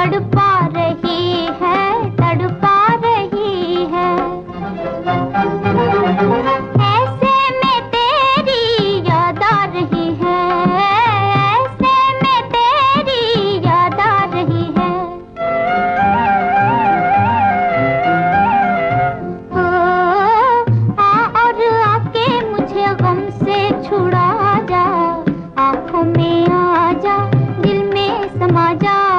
तड़पा रही है तड़पा रही है। ऐसे में तेरी याद आ रही है ऐसे में तेरी याद आ रही है। ओ, आ और आके मुझे गम से छुड़ा जा आँखों में आ जा दिल में समा जा।